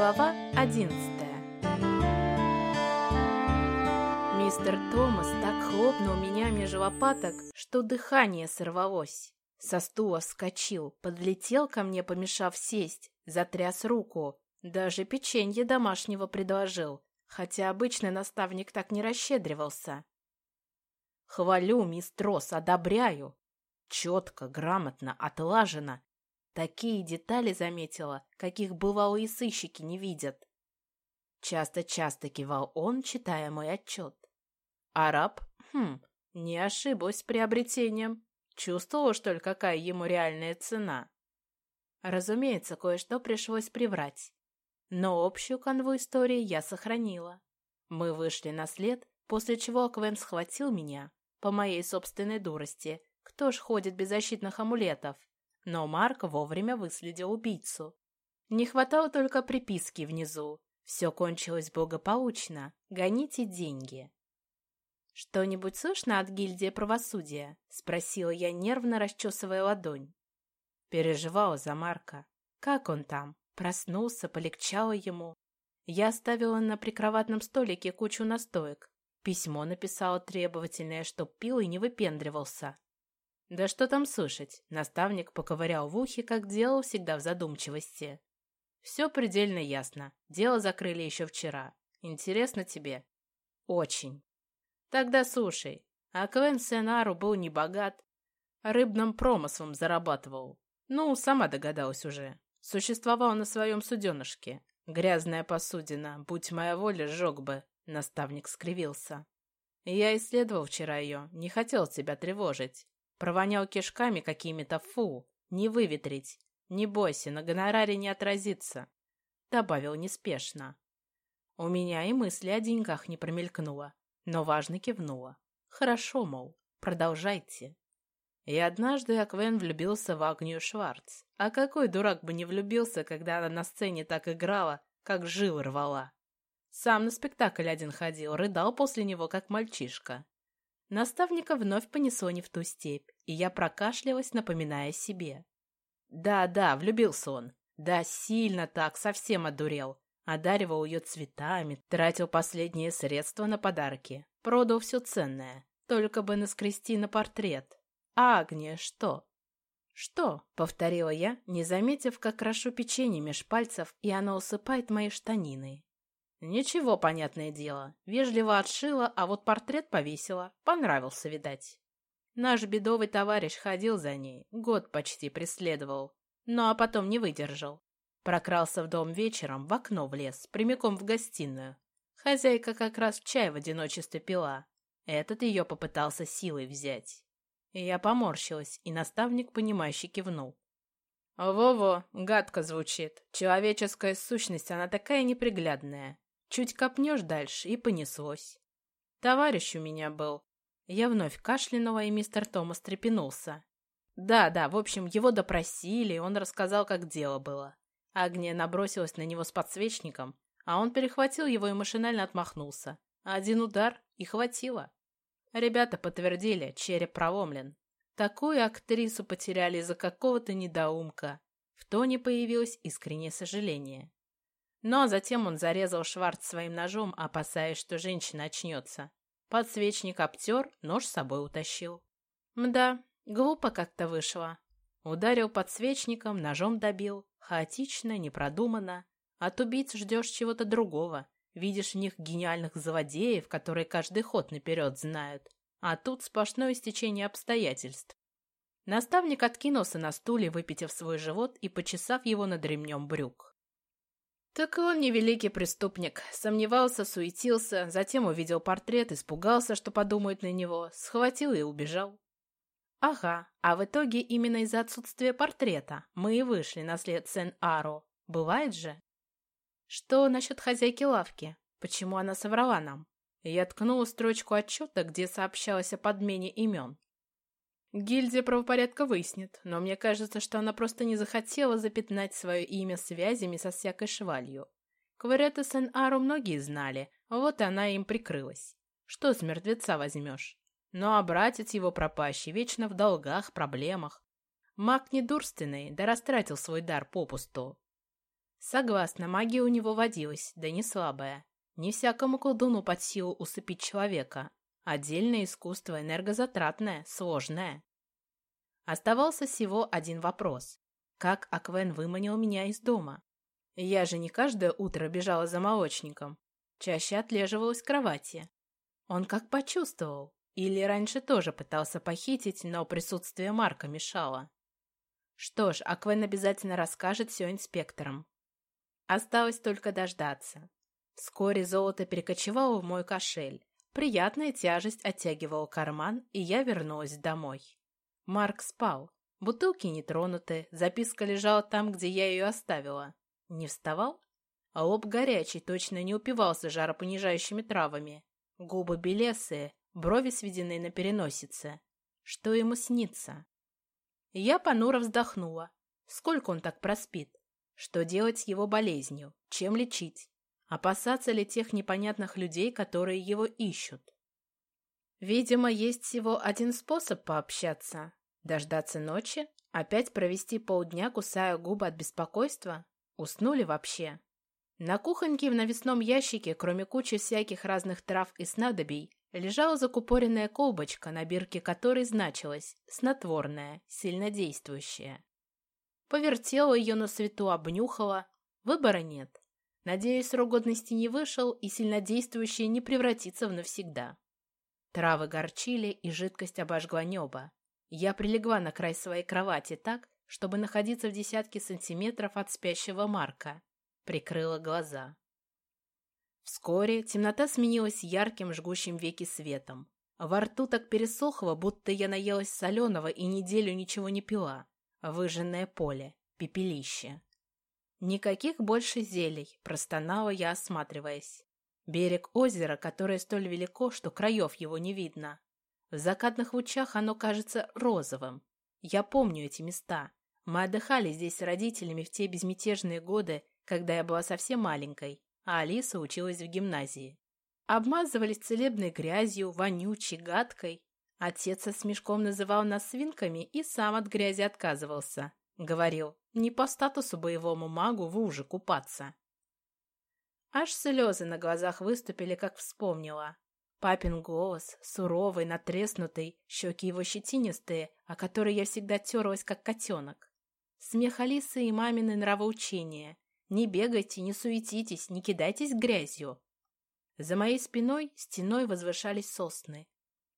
Глава одиннадцатая Мистер Томас так хлопнул меня между лопаток, что дыхание сорвалось. Со стула вскочил, подлетел ко мне, помешав сесть, затряс руку, даже печенье домашнего предложил, хотя обычный наставник так не расщедривался. Хвалю, мистрос, одобряю. Четко, грамотно, отлажено. Такие детали заметила, каких бывалые сыщики не видят. Часто-часто кивал он, читая мой отчет. Араб? Хм, не ошиблась приобретением. Чувствовала, что ли, какая ему реальная цена? Разумеется, кое-что пришлось приврать. Но общую канву истории я сохранила. Мы вышли на след, после чего Квен схватил меня, по моей собственной дурости. Кто ж ходит без защитных амулетов? Но Марк вовремя выследил убийцу. Не хватало только приписки внизу. Все кончилось благополучно. Гоните деньги. «Что-нибудь слышно от гильдии правосудия?» — спросила я, нервно расчесывая ладонь. Переживала за Марка. Как он там? Проснулся, полегчало ему. Я оставила на прикроватном столике кучу настоек. Письмо написала требовательное, чтоб пил и не выпендривался. Да что там слышать? Наставник поковырял в ухе, как делал всегда в задумчивости. Все предельно ясно. Дело закрыли еще вчера. Интересно тебе? Очень. Тогда слушай. А Квен Сенару был не богат. Рыбным промыслом зарабатывал. Ну, сама догадалась уже. Существовал на своем суденышке. Грязная посудина, будь моя воля, сжег бы. Наставник скривился. Я исследовал вчера ее, не хотел тебя тревожить. Провонял кишками какими-то, фу, не выветрить. Не бойся, на гонораре не отразится. Добавил неспешно. У меня и мысли о деньгах не промелькнуло но важно кивнула. «Хорошо, мол, продолжайте». И однажды Аквен влюбился в Агнию Шварц. А какой дурак бы не влюбился, когда она на сцене так играла, как жилы рвала. Сам на спектакль один ходил, рыдал после него, как мальчишка. Наставника вновь понесло не в ту степь, и я прокашлялась, напоминая себе. Да-да, влюбился он. Да, сильно так, совсем одурел одаривал ее цветами, тратил последние средства на подарки, продал все ценное, только бы наскрести на портрет. А Агния что? «Что?» — повторила я, не заметив, как крошу печенье меж пальцев, и оно усыпает мои штанины. «Ничего, понятное дело. Вежливо отшила, а вот портрет повесила. Понравился, видать. Наш бедовый товарищ ходил за ней, год почти преследовал. Ну, а потом не выдержал. Прокрался в дом вечером, в окно влез, прямиком в гостиную. Хозяйка как раз чай в одиночестве пила. Этот ее попытался силой взять. Я поморщилась, и наставник, понимающе кивнул. «Во-во, гадко звучит. Человеческая сущность, она такая неприглядная. Чуть копнешь дальше, и понеслось. Товарищ у меня был». Я вновь кашлянула, и мистер Томас трепенулся. «Да-да, в общем, его допросили, и он рассказал, как дело было. Агния набросилась на него с подсвечником, а он перехватил его и машинально отмахнулся. Один удар и хватило. Ребята подтвердили, череп проломлен. Такую актрису потеряли из-за какого-то недоумка. В тоне появилось искреннее сожаление. Но затем он зарезал Шварц своим ножом, опасаясь, что женщина очнется. Подсвечник обтер, нож с собой утащил. Мда, глупо как-то вышло. Ударил подсвечником, ножом добил. Хаотично, непродуманно. От убийц ждешь чего-то другого. Видишь в них гениальных заводеев, которые каждый ход наперед знают. А тут сплошное стечение обстоятельств. Наставник откинулся на стуле, выпитив свой живот и почесав его над ремнем брюк. Так он не великий преступник. Сомневался, суетился, затем увидел портрет, испугался, что подумают на него, схватил и убежал. Ага, а в итоге именно из-за отсутствия портрета мы и вышли на след Сен-Аро. Бывает же? Что насчет хозяйки лавки? Почему она соврала нам? Я ткнула строчку отчета, где сообщалось о подмене имен. Гильдия правопорядка выяснит, но мне кажется, что она просто не захотела запятнать свое имя связями со всякой швалью. Кварета Сен-Ару многие знали, вот она им прикрылась. Что с мертвеца возьмешь? Ну а братец его пропащий вечно в долгах, проблемах. Маг недурственный, да растратил свой дар попусту. Согласна, магия у него водилась, да не слабая. Не всякому колдуну под силу усыпить человека. Отдельное искусство энергозатратное, сложное. Оставался всего один вопрос. Как Аквен выманил меня из дома? Я же не каждое утро бежала за молочником. Чаще отлеживалась в кровати. Он как почувствовал. Или раньше тоже пытался похитить, но присутствие Марка мешало. Что ж, Аквен обязательно расскажет все инспекторам. Осталось только дождаться. Вскоре золото перекочевало в мой кошель. Приятная тяжесть оттягивала карман, и я вернулась домой. Марк спал. Бутылки не тронуты, записка лежала там, где я ее оставила. Не вставал? А лоб горячий, точно не упивался жаропонижающими травами. Губы белесые, брови сведены на переносице. Что ему снится? Я понуро вздохнула. Сколько он так проспит? Что делать с его болезнью? Чем лечить? Опасаться ли тех непонятных людей, которые его ищут? Видимо, есть всего один способ пообщаться. Дождаться ночи? Опять провести полдня, кусая губы от беспокойства? Уснули вообще? На кухоньке в навесном ящике, кроме кучи всяких разных трав и снадобий, лежала закупоренная колбочка, на бирке которой значилось «снотворное, сильнодействующее». Повертела ее на свету, обнюхала. Выбора нет. Надеюсь, срок годности не вышел, и сильнодействующее не превратится в навсегда. Травы горчили, и жидкость обожгла небо. Я прилегла на край своей кровати так, чтобы находиться в десятке сантиметров от спящего Марка. Прикрыла глаза. Вскоре темнота сменилась ярким жгущим веки светом. Во рту так пересохло, будто я наелась соленого и неделю ничего не пила. Выжженное поле, пепелище. Никаких больше зелий, простонала я, осматриваясь. Берег озера, которое столь велико, что краев его не видно. В закатных лучах оно кажется розовым. Я помню эти места. Мы отдыхали здесь с родителями в те безмятежные годы, когда я была совсем маленькой, а Алиса училась в гимназии. Обмазывались целебной грязью, вонючей, гадкой. Отец со смешком называл нас свинками и сам от грязи отказывался. Говорил, не по статусу боевому магу в уже купаться. Аж слезы на глазах выступили, как вспомнила. Папин голос, суровый, натреснутый, щеки его щетинистые, о которые я всегда терлась, как котенок. Смех Алисы и мамины нравоучения. Не бегайте, не суетитесь, не кидайтесь грязью. За моей спиной стеной возвышались сосны.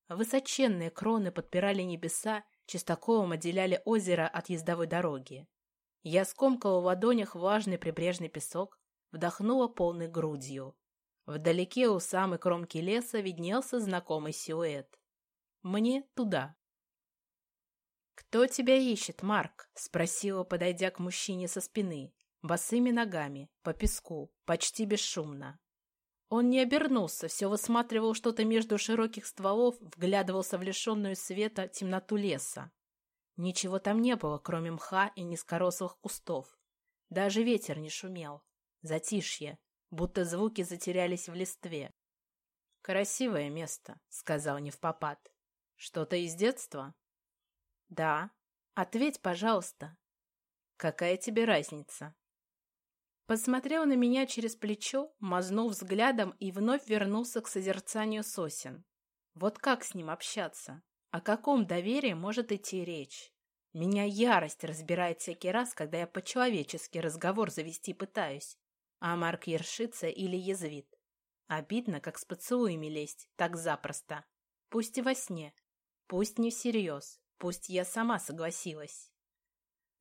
Высоченные кроны подпирали небеса, чистоколом отделяли озеро от ездовой дороги. Я скомкала в ладонях влажный прибрежный песок, вдохнула полной грудью. Вдалеке у самой кромки леса виднелся знакомый силуэт. Мне туда. «Кто тебя ищет, Марк?» — спросила, подойдя к мужчине со спины босыми ногами, по песку, почти бесшумно. Он не обернулся, все высматривал что-то между широких стволов, вглядывался в лишенную света темноту леса. Ничего там не было, кроме мха и низкорослых кустов. Даже ветер не шумел. Затишье, будто звуки затерялись в листве. «Красивое место», — сказал невпопад. «Что-то из детства?» «Да. Ответь, пожалуйста». «Какая тебе разница?» Посмотрел на меня через плечо, мазнул взглядом и вновь вернулся к созерцанию сосен. Вот как с ним общаться? О каком доверии может идти речь? Меня ярость разбирает всякий раз, когда я по-человечески разговор завести пытаюсь, а Марк ершится или язвит. Обидно, как с поцелуями лезть, так запросто. Пусть и во сне, пусть не всерьез, пусть я сама согласилась.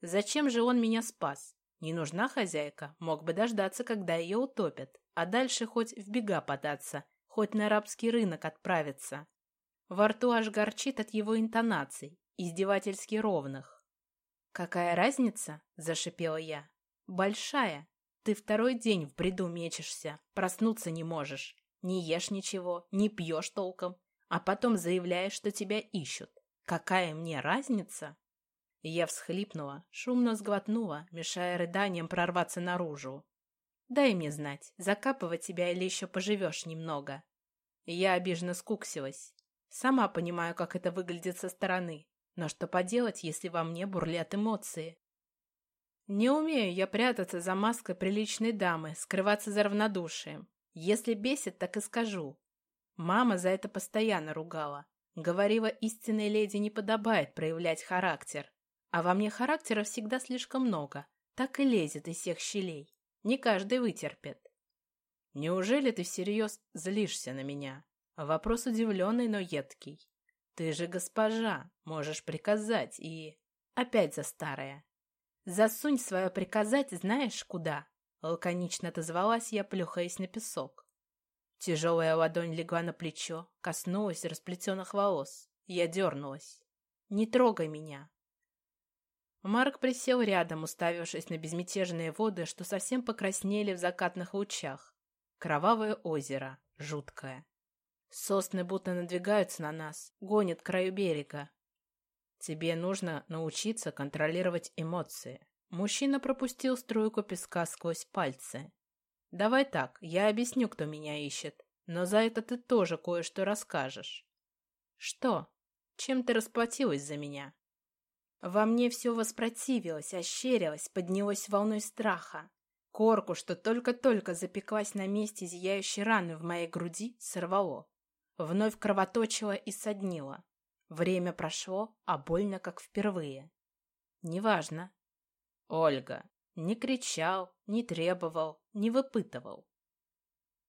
Зачем же он меня спас? Не нужна хозяйка, мог бы дождаться, когда ее утопят, а дальше хоть в бега податься, хоть на арабский рынок отправиться. Во рту аж горчит от его интонаций, издевательски ровных. «Какая разница?» – зашипела я. «Большая. Ты второй день в бреду мечешься, проснуться не можешь. Не ешь ничего, не пьешь толком, а потом заявляешь, что тебя ищут. Какая мне разница?» Я всхлипнула, шумно сглотнула, мешая рыданиям прорваться наружу. «Дай мне знать, закапывать тебя или еще поживешь немного». Я обиженно скуксилась. Сама понимаю, как это выглядит со стороны, но что поделать, если во мне бурлят эмоции? Не умею я прятаться за маской приличной дамы, скрываться за равнодушием. Если бесит, так и скажу. Мама за это постоянно ругала. Говорила, истинной леди не подобает проявлять характер. А во мне характера всегда слишком много. Так и лезет из всех щелей. Не каждый вытерпит. Неужели ты всерьез злишься на меня? Вопрос удивленный, но едкий. Ты же госпожа, можешь приказать и... Опять за старое. Засунь свое приказать знаешь куда? Лаконично отозвалась я, плюхаясь на песок. Тяжелая ладонь легла на плечо, коснулась расплетенных волос. Я дернулась. «Не трогай меня!» Марк присел рядом, уставившись на безмятежные воды, что совсем покраснели в закатных лучах. Кровавое озеро, жуткое. Сосны будто надвигаются на нас, гонят к краю берега. Тебе нужно научиться контролировать эмоции. Мужчина пропустил струйку песка сквозь пальцы. Давай так, я объясню, кто меня ищет, но за это ты тоже кое-что расскажешь. Что? Чем ты расплатилась за меня? Во мне все воспротивилось, ощерилось, поднялось волной страха. Корку, что только-только запеклась на месте зияющей раны в моей груди, сорвало. Вновь кровоточило и соднило. Время прошло, а больно, как впервые. Неважно. Ольга. Не кричал, не требовал, не выпытывал.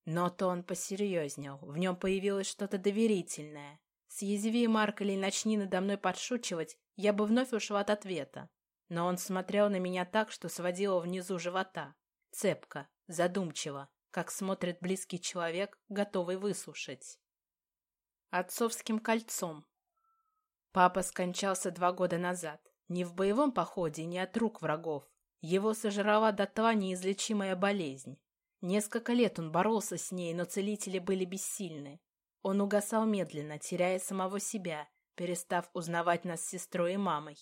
Но то он посерьезнел, в нем появилось что-то доверительное. Съязви, Марк, или начни надо мной подшучивать, я бы вновь ушла от ответа. Но он смотрел на меня так, что сводило внизу живота. Цепко, задумчиво, как смотрит близкий человек, готовый выслушать. Отцовским кольцом. Папа скончался два года назад. Не в боевом походе, не от рук врагов. Его сожрала дотла неизлечимая болезнь. Несколько лет он боролся с ней, но целители были бессильны. Он угасал медленно, теряя самого себя, перестав узнавать нас с сестрой и мамой.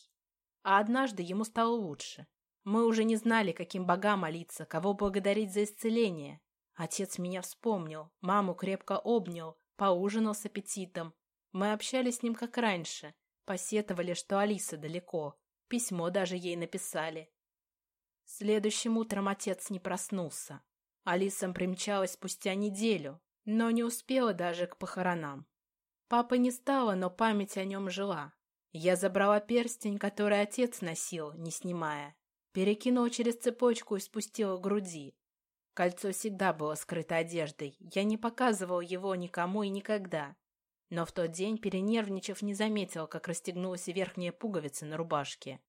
А однажды ему стало лучше. Мы уже не знали, каким богам молиться, кого благодарить за исцеление. Отец меня вспомнил, маму крепко обнял, поужинал с аппетитом. Мы общались с ним как раньше, посетовали, что Алиса далеко, письмо даже ей написали. Следующим утром отец не проснулся. Алиса примчалась спустя неделю, но не успела даже к похоронам. Папа не стало, но память о нем жила. Я забрала перстень, который отец носил, не снимая. Перекинула через цепочку и спустила груди. Кольцо всегда было скрыто одеждой. Я не показывал его никому и никогда. Но в тот день, перенервничав, не заметил, как расстегнулась верхняя пуговица на рубашке.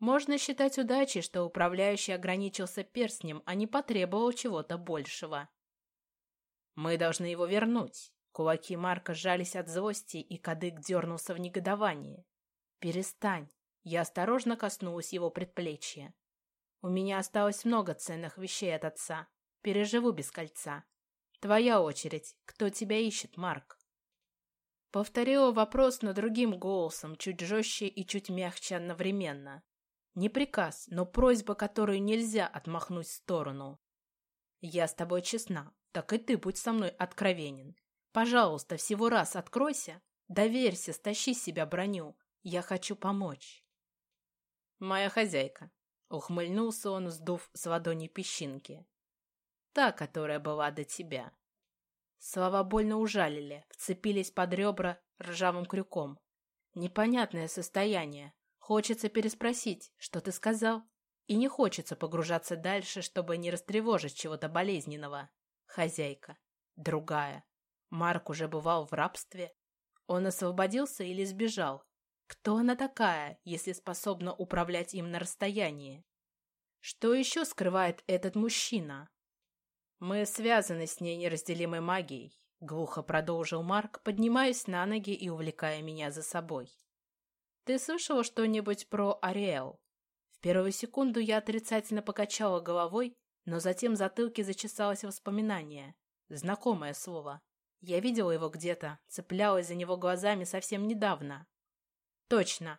Можно считать удачей, что управляющий ограничился перстнем, а не потребовал чего-то большего. «Мы должны его вернуть». Кулаки Марка сжались от злости, и кадык дернулся в негодовании. «Перестань!» Я осторожно коснулась его предплечья. «У меня осталось много ценных вещей от отца. Переживу без кольца. Твоя очередь. Кто тебя ищет, Марк?» Повторила вопрос, но другим голосом, чуть жестче и чуть мягче одновременно. Не приказ, но просьба, которую нельзя отмахнуть в сторону. Я с тобой честна, так и ты будь со мной откровенен. Пожалуйста, всего раз откройся, доверься, стащи с себя броню. Я хочу помочь. Моя хозяйка. Ухмыльнулся он, сдув с ладони песчинки. Та, которая была до тебя. Слова больно ужалили, вцепились под ребра ржавым крюком. Непонятное состояние, Хочется переспросить, что ты сказал? И не хочется погружаться дальше, чтобы не растревожить чего-то болезненного. Хозяйка. Другая. Марк уже бывал в рабстве. Он освободился или сбежал? Кто она такая, если способна управлять им на расстоянии? Что еще скрывает этот мужчина? Мы связаны с ней неразделимой магией, глухо продолжил Марк, поднимаясь на ноги и увлекая меня за собой. «Ты слышала что-нибудь про Ариэл?» В первую секунду я отрицательно покачала головой, но затем в затылке зачесалось воспоминание. Знакомое слово. Я видела его где-то, цеплялась за него глазами совсем недавно. Точно.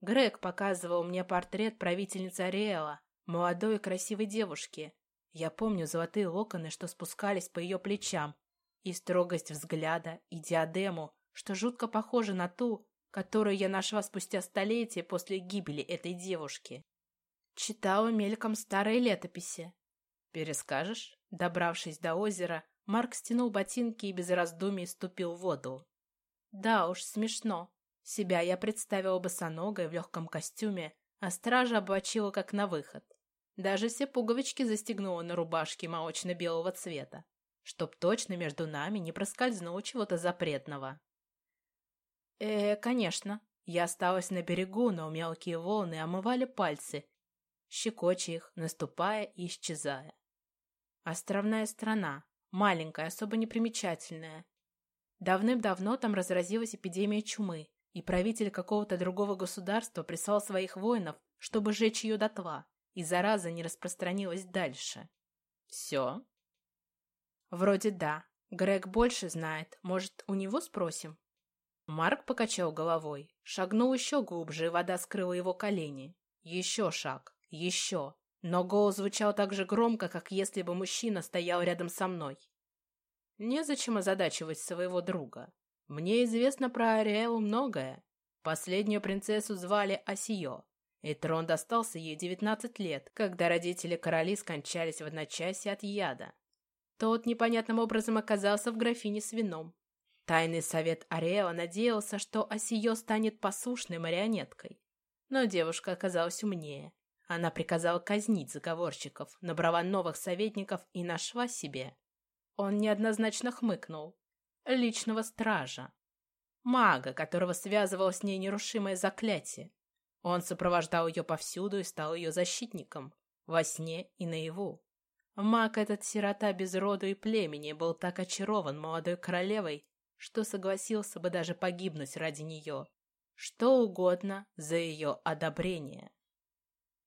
Грег показывал мне портрет правительницы Ариэла, молодой и красивой девушки. Я помню золотые локоны, что спускались по ее плечам, и строгость взгляда, и диадему, что жутко похожа на ту, которую я нашла спустя столетия после гибели этой девушки. Читала мельком старые летописи. Перескажешь? Добравшись до озера, Марк стянул ботинки и без раздумий ступил в воду. Да уж, смешно. Себя я представила босоногой в легком костюме, а стража облачила как на выход. Даже все пуговички застегнула на рубашке молочно-белого цвета, чтоб точно между нами не проскользнуло чего-то запретного. э конечно. Я осталась на берегу, но мелкие волны омывали пальцы, щекоча их, наступая и исчезая. Островная страна, маленькая, особо непримечательная. Давным-давно там разразилась эпидемия чумы, и правитель какого-то другого государства прислал своих воинов, чтобы сжечь ее дотла, и зараза не распространилась дальше. Все? Вроде да. Грег больше знает. Может, у него спросим? Марк покачал головой, шагнул еще глубже, и вода скрыла его колени. Еще шаг, еще. Но голос звучал так же громко, как если бы мужчина стоял рядом со мной. Незачем озадачивать своего друга. Мне известно про Ариэлу многое. Последнюю принцессу звали Асио, и трон достался ей девятнадцать лет, когда родители короли скончались в одночасье от яда. Тот непонятным образом оказался в графине с вином. Тайный совет Ариэла надеялся, что Асио станет послушной марионеткой. Но девушка оказалась умнее она приказала казнить заговорщиков, набрала новых советников и нашла себе. Он неоднозначно хмыкнул. Личного стража. Мага, которого связывало с ней нерушимое заклятие. Он сопровождал ее повсюду и стал ее защитником. Во сне и наяву. Маг этот сирота без роду и племени был так очарован молодой королевой, что согласился бы даже погибнуть ради нее. Что угодно за ее одобрение.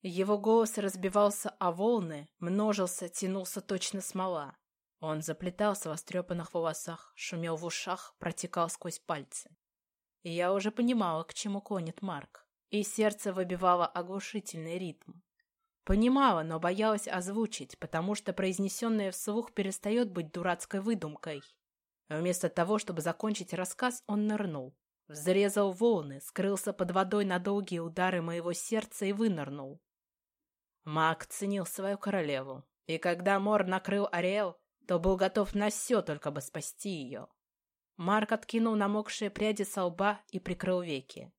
Его голос разбивался о волны, множился, тянулся точно смола. Он заплетался в острепанных волосах, шумел в ушах, протекал сквозь пальцы. Я уже понимала, к чему клонит Марк, и сердце выбивало оглушительный ритм. Понимала, но боялась озвучить, потому что произнесенное вслух перестает быть дурацкой выдумкой. Вместо того, чтобы закончить рассказ, он нырнул. Взрезал волны, скрылся под водой на долгие удары моего сердца и вынырнул. Маг ценил свою королеву, и когда Мор накрыл Ариэл, то был готов на все, только бы спасти ее. Марк откинул намокшие пряди со лба и прикрыл веки.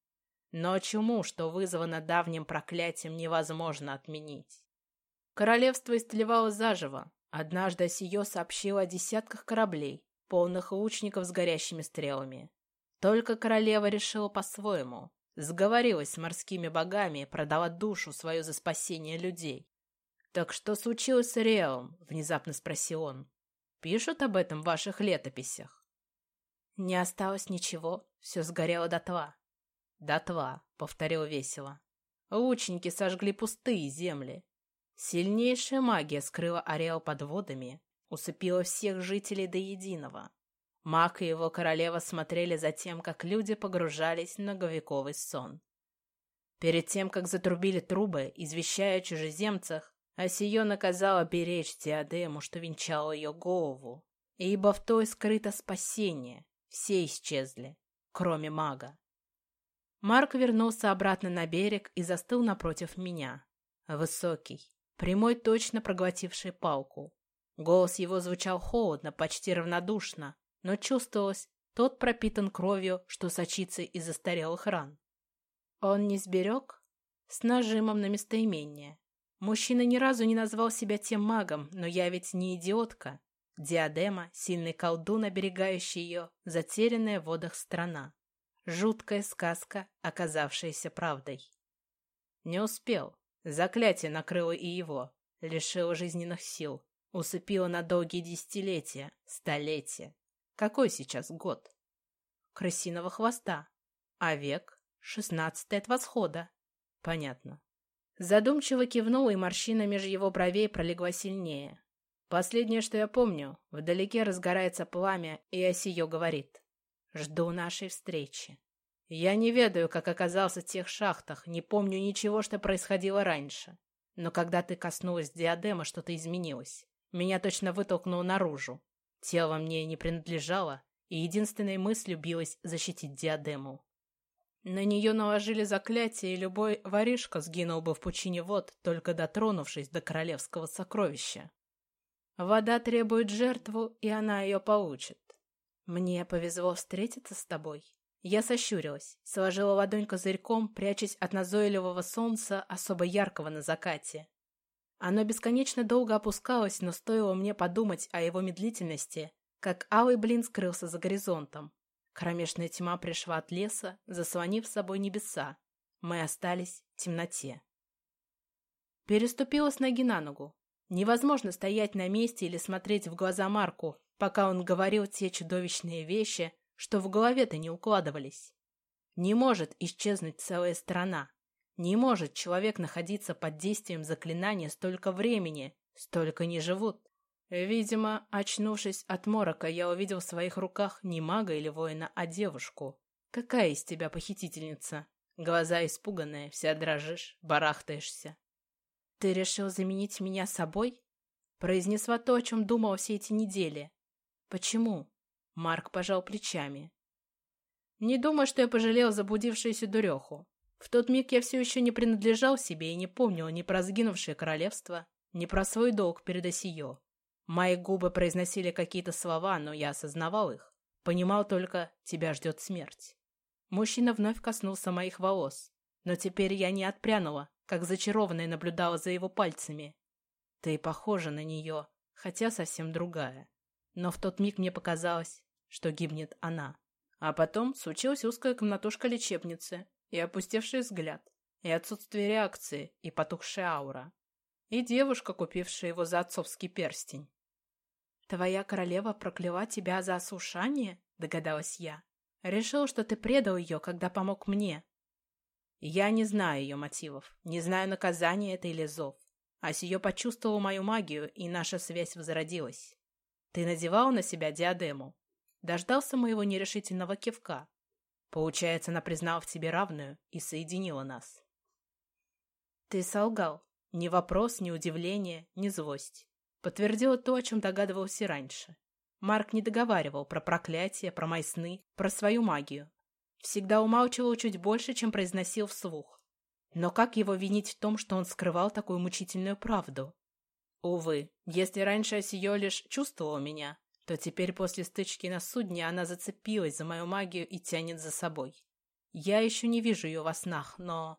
Но чуму, что вызвано давним проклятием, невозможно отменить. Королевство истлевало заживо. Однажды Сио сообщило о десятках кораблей, полных лучников с горящими стрелами. Только королева решила по-своему. Сговорилась с морскими богами и продала душу свою за спасение людей. «Так что случилось с Реалом?» — внезапно спросил он. «Пишут об этом в ваших летописях?» «Не осталось ничего, все сгорело дотла». «Дотла», — повторил весело. «Лучники сожгли пустые земли. Сильнейшая магия скрыла ареал под водами, усыпила всех жителей до единого. Маг и его королева смотрели за тем, как люди погружались в многовековый сон. Перед тем, как затрубили трубы, извещая о чужеземцах, Осиё наказала беречь диадему, что венчала ее голову, ибо в той скрыто спасение. Все исчезли, кроме мага. Марк вернулся обратно на берег и застыл напротив меня. Высокий, прямой, точно проглотивший палку. Голос его звучал холодно, почти равнодушно, но чувствовалось, тот пропитан кровью, что сочится из застарелых ран. Он не сберег? С нажимом на местоимение. Мужчина ни разу не назвал себя тем магом, но я ведь не идиотка. Диадема, сильный колдун, оберегающий ее, затерянная в водах страна. Жуткая сказка, оказавшаяся правдой. Не успел. Заклятие накрыло и его, лишило жизненных сил, усыпило на долгие десятилетия, столетия. Какой сейчас год? Крысиного хвоста. А век? Шестнадцатый от восхода. Понятно. Задумчиво кивнул, и морщина меж его бровей пролегла сильнее. Последнее, что я помню, вдалеке разгорается пламя, и Осиё говорит. Жду нашей встречи. Я не ведаю, как оказался в тех шахтах, не помню ничего, что происходило раньше. Но когда ты коснулась диадема, что-то изменилось. Меня точно вытолкнуло наружу. Тело мне не принадлежало, и единственной мыслью билось защитить диадему. На нее наложили заклятие, и любой воришка сгинул бы в пучине вод, только дотронувшись до королевского сокровища. Вода требует жертву, и она ее получит. Мне повезло встретиться с тобой. Я сощурилась, сложила ладонь козырьком, прячась от назойливого солнца, особо яркого на закате. Оно бесконечно долго опускалось, но стоило мне подумать о его медлительности, как алый блин скрылся за горизонтом. Кромешная тьма пришла от леса, заслонив с собой небеса. Мы остались в темноте. Переступила с ноги на ногу. Невозможно стоять на месте или смотреть в глаза Марку, пока он говорил те чудовищные вещи, что в голове-то не укладывались. Не может исчезнуть целая страна. Не может человек находиться под действием заклинания столько времени, столько не живут. Видимо, очнувшись от морока, я увидел в своих руках не мага или воина, а девушку. Какая из тебя похитительница? Глаза испуганные, вся дрожишь, барахтаешься. Ты решил заменить меня собой? Произнесла то, о чем думала все эти недели. Почему? Марк пожал плечами. Не думаю, что я пожалел заблудившуюся дуреху. В тот миг я все еще не принадлежал себе и не помнил ни про сгинувшее королевство, ни про свой долг перед Осиё. Мои губы произносили какие-то слова, но я осознавал их. Понимал только, тебя ждет смерть. Мужчина вновь коснулся моих волос, но теперь я не отпрянула, как зачарованная наблюдала за его пальцами. Ты похожа на нее, хотя совсем другая. Но в тот миг мне показалось, что гибнет она. А потом случилась узкая комнатушка лечебницы, и опустевший взгляд, и отсутствие реакции, и потухшая аура. И девушка, купившая его за отцовский перстень. «Твоя королева прокляла тебя за осушание?» — догадалась я. «Решил, что ты предал ее, когда помог мне». Я не знаю ее мотивов, не знаю, наказания это или зов. А ее почувствовала мою магию, и наша связь возродилась. Ты надевал на себя диадему. Дождался моего нерешительного кивка. Получается, она признала в тебе равную и соединила нас. Ты солгал. Ни вопрос, ни удивление, ни злость. Подтвердила то, о чем догадывался раньше. Марк не договаривал про проклятие, про мои сны, про свою магию. Всегда умалчивал чуть больше, чем произносил вслух. Но как его винить в том, что он скрывал такую мучительную правду? Увы, если раньше Осиё лишь чувствовала меня, то теперь после стычки на судне она зацепилась за мою магию и тянет за собой. Я еще не вижу ее во снах, но...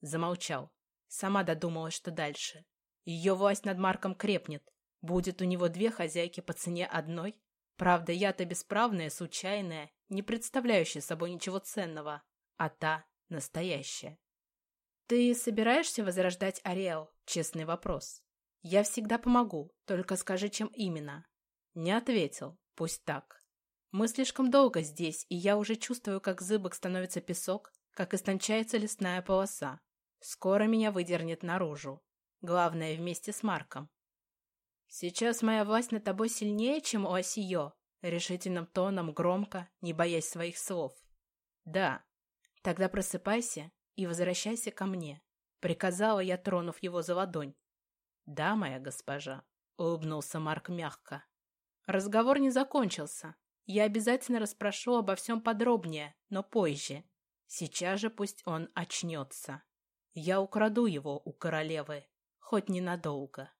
Замолчал. Сама додумалась, что дальше. Ее власть над Марком крепнет. Будет у него две хозяйки по цене одной. Правда, я-то бесправная, случайная, не представляющая собой ничего ценного, а та настоящая. «Ты собираешься возрождать Ариэл?» Честный вопрос. «Я всегда помогу, только скажи, чем именно». Не ответил. Пусть так. Мы слишком долго здесь, и я уже чувствую, как зыбок становится песок, как истончается лесная полоса. Скоро меня выдернет наружу. Главное, вместе с Марком. «Сейчас моя власть над тобой сильнее, чем у Осиё», решительным тоном, громко, не боясь своих слов. «Да». «Тогда просыпайся и возвращайся ко мне», приказала я, тронув его за ладонь. «Да, моя госпожа», — улыбнулся Марк мягко. Разговор не закончился. Я обязательно расспрошу обо всем подробнее, но позже. Сейчас же пусть он очнется. Я украду его у королевы, хоть ненадолго.